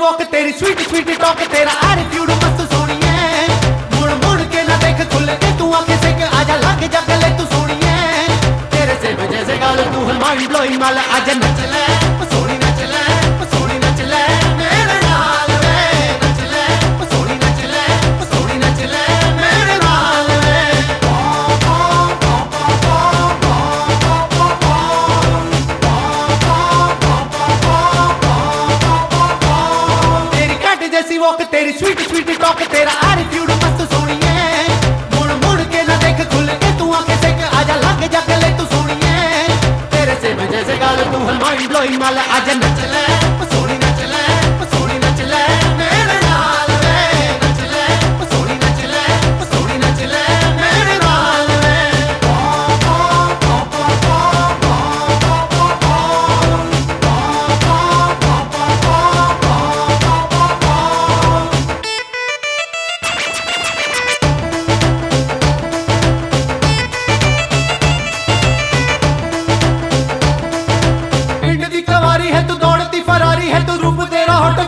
Sweet sweet talk तेरा attitude मस्त सोनिए। मुड़ मुड़ के ना देख, खुले के तू आके से के आजा लग जा गले तू सोनिए। तेरे से वजह से गाल, तू है माइंड ब्लोइंग माल आजा नच ले वॉक तेरी स्वीट स्वीट टॉक तेरा एटीट्यूड मस्त सोनिए। मुड़ मुड़ के ना देख, खुल के तू आके से के आजा लग जा, गले तू सोनिए। तेरे से मज़े से गाल तू है माइंड ब्लोइंग माल आजा नच ले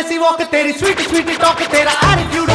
जैसी वॉक तेरी स्वीट स्वीट टॉक तेरा एटीट्यूड